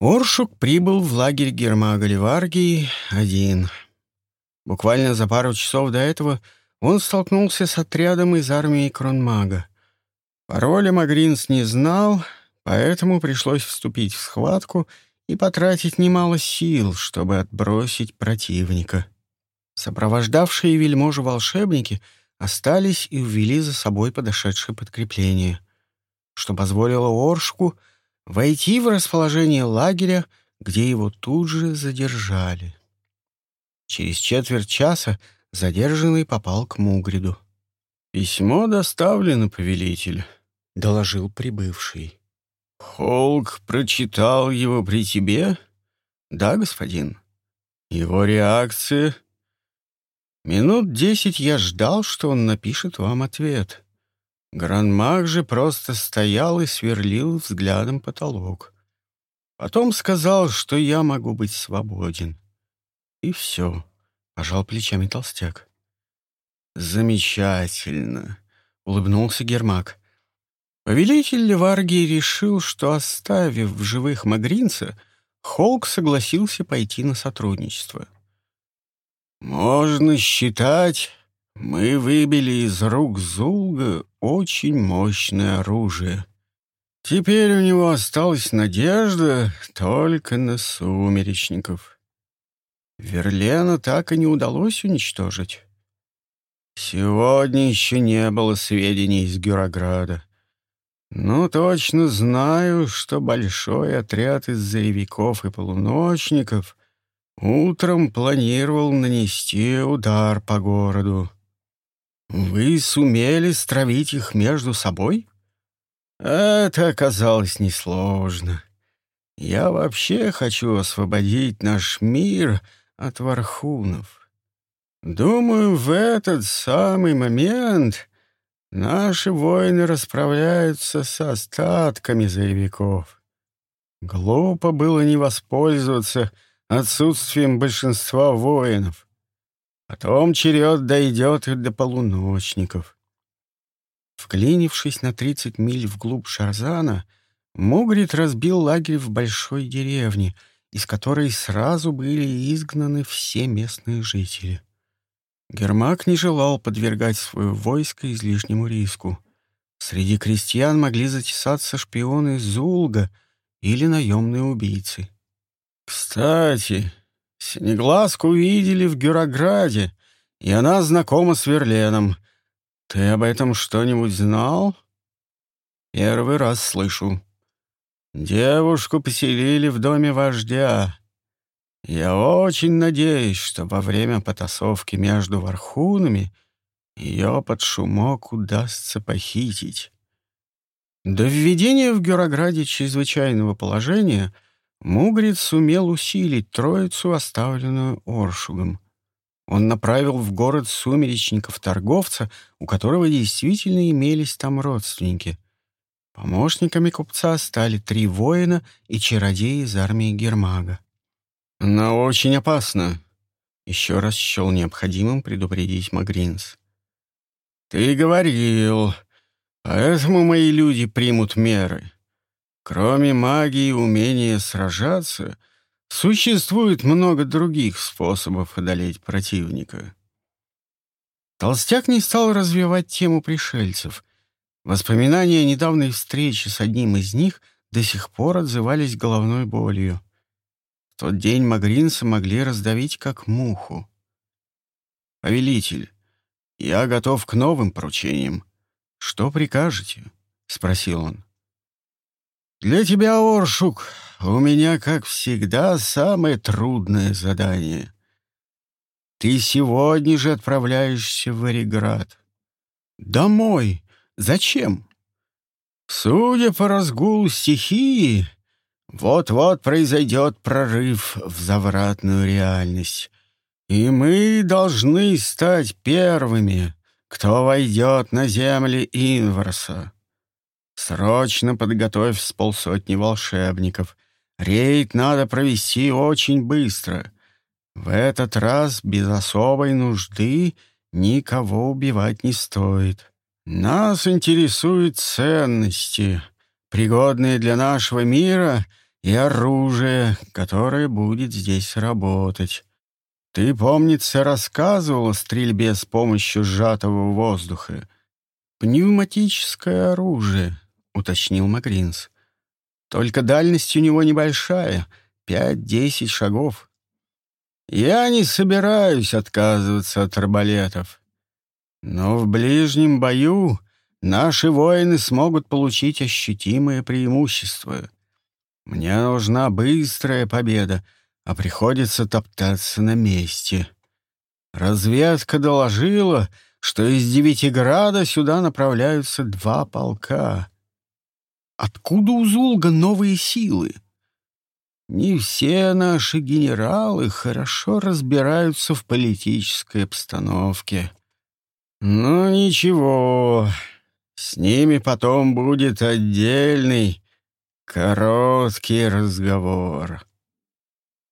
Оршук прибыл в лагерь Гермага Ливаргии один. Буквально за пару часов до этого он столкнулся с отрядом из армии Кронмага. Пароля Магринс не знал, поэтому пришлось вступить в схватку и потратить немало сил, чтобы отбросить противника. Сопровождавшие вельможи волшебники остались и увели за собой подошедшее подкрепление, что позволило Оршку — войти в расположение лагеря, где его тут же задержали. Через четверть часа задержанный попал к Мугриду. «Письмо доставлено, повелитель», — доложил прибывший. «Холк прочитал его при тебе?» «Да, господин». «Его реакция?» «Минут десять я ждал, что он напишет вам ответ. Гранмаг же просто стоял и сверлил взглядом потолок. Потом сказал, что я могу быть свободен. И все, — пожал плечами толстяк. «Замечательно», — улыбнулся Гермак. Повелитель Леваргии решил, что, оставив в живых Магринца, Холк согласился пойти на сотрудничество. «Можно считать, мы выбили из рук Зулга очень мощное оружие. Теперь у него осталась надежда только на сумеречников. Верлена так и не удалось уничтожить. Сегодня еще не было сведений из Гюрограда. Но точно знаю, что большой отряд из заревиков и полуночников утром планировал нанести удар по городу. «Вы сумели стравить их между собой?» «Это оказалось несложно. Я вообще хочу освободить наш мир от вархунов. Думаю, в этот самый момент наши воины расправляются с остатками заявиков. Глупо было не воспользоваться отсутствием большинства воинов. Потом черед дойдет и до полуночников. Вклинившись на тридцать миль вглубь Шарзана, Мугрид разбил лагерь в большой деревне, из которой сразу были изгнаны все местные жители. Гермак не желал подвергать свое войско излишнему риску. Среди крестьян могли затесаться шпионы Зулга или наемные убийцы. «Кстати, Синеглазку видели в Гюрограде, и она знакома с Верленом. Ты об этом что-нибудь знал? Первый раз слышу. Девушку поселили в доме вождя. Я очень надеюсь, что во время потасовки между вархунами ее под шумок удастся похитить. До введения в Гюрограде чрезвычайного положения — Мугрид сумел усилить троицу, оставленную Оршугом. Он направил в город сумеречников-торговца, у которого действительно имелись там родственники. Помощниками купца стали три воина и чародеи из армии Гермага. «Но очень опасно», — еще раз счел необходимым предупредить Магринс. «Ты говорил, поэтому мои люди примут меры. Кроме магии и умения сражаться, существует много других способов одолеть противника. Толстяк не стал развивать тему пришельцев. Воспоминания о недавней встрече с одним из них до сих пор отзывались головной болью. В тот день Магринса могли раздавить как муху. «Повелитель, я готов к новым поручениям. Что прикажете?» — спросил он. «Для тебя, Оршук, у меня, как всегда, самое трудное задание. Ты сегодня же отправляешься в Ориград. Домой. Зачем? Судя по разгулу стихии, вот-вот произойдет прорыв в завратную реальность, и мы должны стать первыми, кто войдет на земли Инварса. Срочно подготовь с полсотни волшебников. Рейд надо провести очень быстро. В этот раз без особой нужды никого убивать не стоит. Нас интересуют ценности, пригодные для нашего мира и оружие, которое будет здесь работать. Ты, помнится, рассказывал о стрельбе с помощью сжатого воздуха. Пневматическое оружие, уточнил Макринс. Только дальность у него небольшая — пять-десять шагов. Я не собираюсь отказываться от арбалетов. Но в ближнем бою наши воины смогут получить ощутимое преимущество. Мне нужна быстрая победа, а приходится топтаться на месте. Разведка доложила, что из Девятиграда сюда направляются два полка. Откуда у Зулга новые силы? Не все наши генералы хорошо разбираются в политической обстановке. Ну ничего, с ними потом будет отдельный короткий разговор.